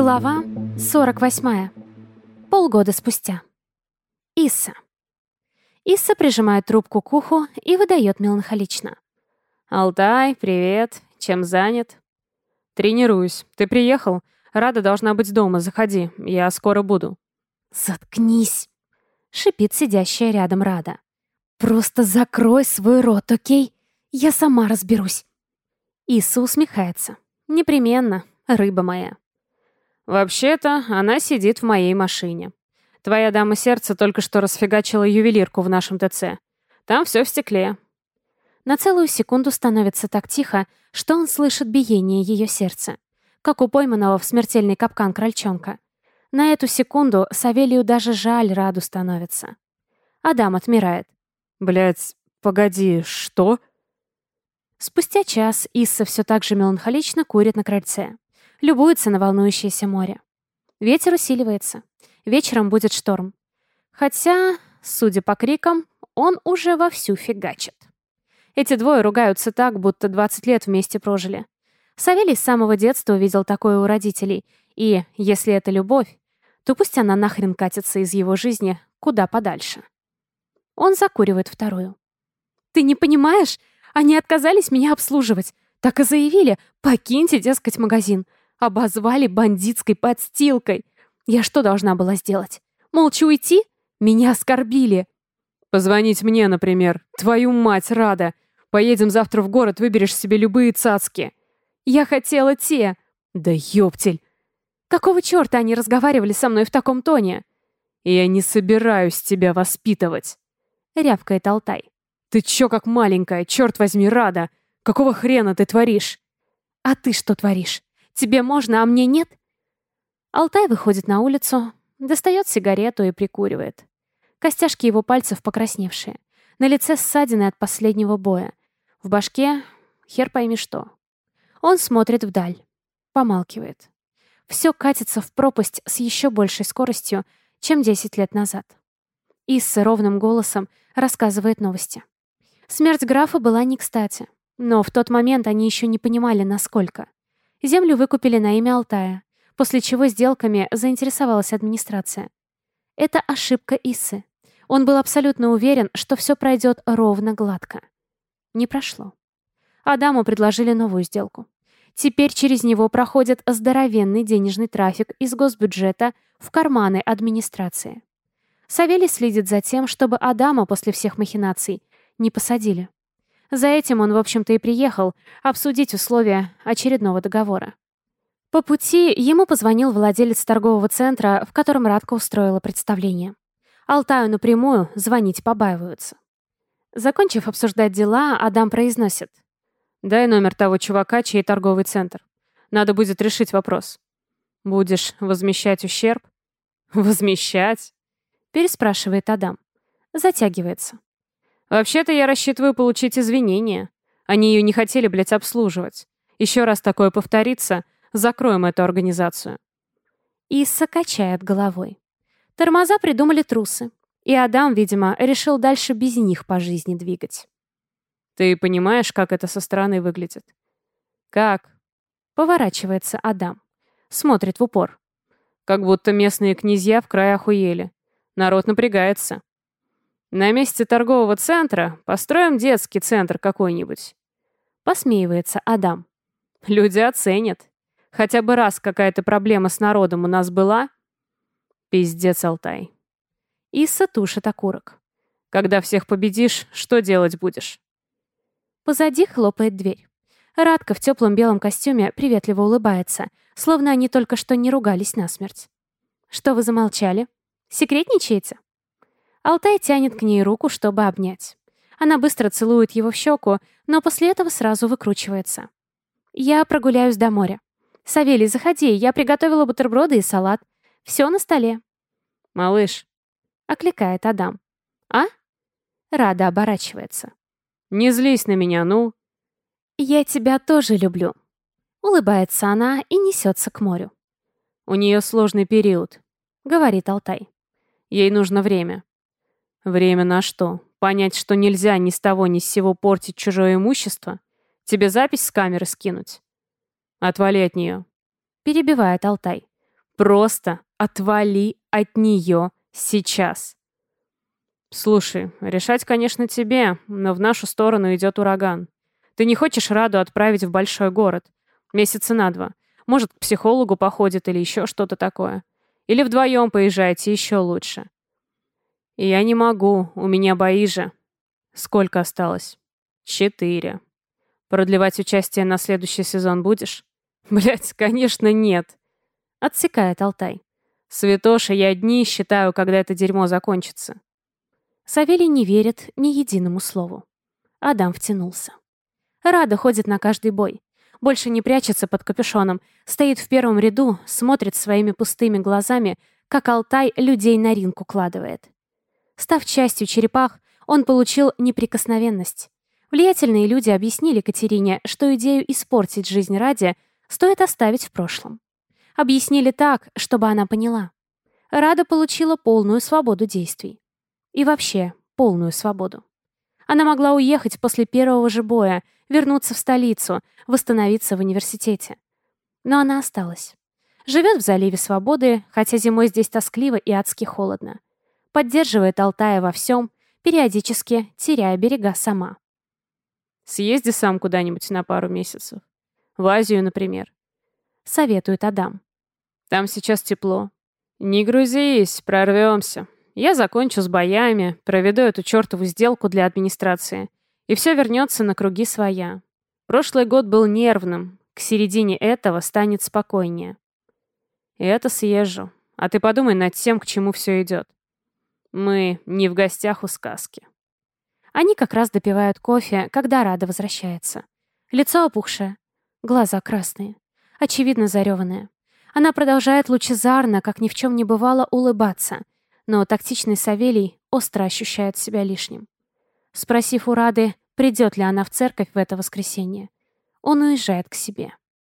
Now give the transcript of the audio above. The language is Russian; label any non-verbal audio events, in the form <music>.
Глава 48. Полгода спустя. Исса. Исса прижимает трубку к уху и выдает меланхолично. «Алтай, привет. Чем занят?» «Тренируюсь. Ты приехал? Рада должна быть дома. Заходи. Я скоро буду». «Заткнись!» — шипит сидящая рядом Рада. «Просто закрой свой рот, окей? Я сама разберусь». Исса усмехается. «Непременно, рыба моя». «Вообще-то, она сидит в моей машине. Твоя дама сердца только что расфигачила ювелирку в нашем ТЦ. Там все в стекле». На целую секунду становится так тихо, что он слышит биение ее сердца, как у пойманного в смертельный капкан крольчонка. На эту секунду Савелию даже жаль Раду становится. Адам отмирает. Блять, погоди, что?» Спустя час Исса все так же меланхолично курит на крыльце любуется на волнующееся море. Ветер усиливается. Вечером будет шторм. Хотя, судя по крикам, он уже вовсю фигачит. Эти двое ругаются так, будто 20 лет вместе прожили. Савелий с самого детства увидел такое у родителей, и, если это любовь, то пусть она нахрен катится из его жизни куда подальше. Он закуривает вторую. «Ты не понимаешь? Они отказались меня обслуживать. Так и заявили, покиньте, дескать, магазин. Обозвали бандитской подстилкой. Я что должна была сделать? Молча уйти? Меня оскорбили. Позвонить мне, например. Твою мать, Рада. Поедем завтра в город, выберешь себе любые цацки. Я хотела те. Да ёптель. Какого черта они разговаривали со мной в таком тоне? Я не собираюсь тебя воспитывать. Рявкает Алтай. Ты чё как маленькая, черт возьми, Рада? Какого хрена ты творишь? А ты что творишь? Тебе можно, а мне нет?» Алтай выходит на улицу, достает сигарету и прикуривает. Костяшки его пальцев покрасневшие. На лице ссадины от последнего боя. В башке хер пойми что. Он смотрит вдаль. Помалкивает. Все катится в пропасть с еще большей скоростью, чем 10 лет назад. Исса ровным голосом рассказывает новости. Смерть графа была не кстати, но в тот момент они еще не понимали, насколько. Землю выкупили на имя Алтая, после чего сделками заинтересовалась администрация. Это ошибка Исы. Он был абсолютно уверен, что все пройдет ровно гладко. Не прошло. Адаму предложили новую сделку. Теперь через него проходит здоровенный денежный трафик из госбюджета в карманы администрации. Савелий следит за тем, чтобы Адама после всех махинаций не посадили. За этим он, в общем-то, и приехал обсудить условия очередного договора. По пути ему позвонил владелец торгового центра, в котором Радка устроила представление. Алтаю напрямую звонить побаиваются. Закончив обсуждать дела, Адам произносит. «Дай номер того чувака, чей торговый центр. Надо будет решить вопрос. Будешь возмещать ущерб?» «Возмещать?» Переспрашивает Адам. Затягивается. Вообще-то я рассчитываю получить извинения. Они ее не хотели, блядь, обслуживать. Еще раз такое повторится, закроем эту организацию. Исса качает головой. Тормоза придумали трусы. И Адам, видимо, решил дальше без них по жизни двигать. Ты понимаешь, как это со стороны выглядит? Как? Поворачивается Адам. Смотрит в упор. Как будто местные князья в крае охуели. Народ напрягается. На месте торгового центра построим детский центр какой-нибудь. Посмеивается Адам. Люди оценят. Хотя бы раз какая-то проблема с народом у нас была. Пиздец, Алтай. Исса тушит окурок. Когда всех победишь, что делать будешь? Позади хлопает дверь. Радка в теплом белом костюме приветливо улыбается, словно они только что не ругались насмерть. «Что вы замолчали? Секретничаете?» Алтай тянет к ней руку, чтобы обнять. Она быстро целует его в щеку, но после этого сразу выкручивается. «Я прогуляюсь до моря. Савелий, заходи, я приготовила бутерброды и салат. Все на столе». «Малыш», — окликает Адам. «А?» Рада оборачивается. «Не злись на меня, ну». «Я тебя тоже люблю». Улыбается она и несется к морю. «У нее сложный период», — говорит Алтай. «Ей нужно время». Время на что? Понять, что нельзя ни с того ни с сего портить чужое имущество? Тебе запись с камеры скинуть? Отвали от нее. Перебивает Алтай. Просто отвали от нее сейчас. Слушай, решать, конечно, тебе, но в нашу сторону идет ураган. Ты не хочешь Раду отправить в большой город? Месяца на два. Может, к психологу походит или еще что-то такое. Или вдвоем поезжайте, еще лучше. Я не могу, у меня бои же. Сколько осталось? Четыре. Продлевать участие на следующий сезон будешь? <laughs> Блять, конечно, нет. Отсекает Алтай. Святоша, я дни считаю, когда это дерьмо закончится. Савелий не верит ни единому слову. Адам втянулся. Рада ходит на каждый бой. Больше не прячется под капюшоном, стоит в первом ряду, смотрит своими пустыми глазами, как Алтай людей на ринг укладывает. Став частью черепах, он получил неприкосновенность. Влиятельные люди объяснили Катерине, что идею испортить жизнь ради стоит оставить в прошлом. Объяснили так, чтобы она поняла. Рада получила полную свободу действий. И вообще, полную свободу. Она могла уехать после первого же боя, вернуться в столицу, восстановиться в университете. Но она осталась. Живет в заливе свободы, хотя зимой здесь тоскливо и адски холодно. Поддерживает Алтая во всем, периодически теряя берега сама. Съезди сам куда-нибудь на пару месяцев. В Азию, например. Советует Адам. Там сейчас тепло. Не грузись, прорвемся. Я закончу с боями, проведу эту чертову сделку для администрации. И все вернется на круги своя. Прошлый год был нервным. К середине этого станет спокойнее. И это съезжу. А ты подумай над тем, к чему все идет. Мы не в гостях у сказки. Они как раз допивают кофе, когда Рада возвращается. Лицо опухшее, глаза красные, очевидно зареванные. Она продолжает лучезарно, как ни в чем не бывало, улыбаться, но тактичный Савелий остро ощущает себя лишним. Спросив у Рады, придет ли она в церковь в это воскресенье, он уезжает к себе.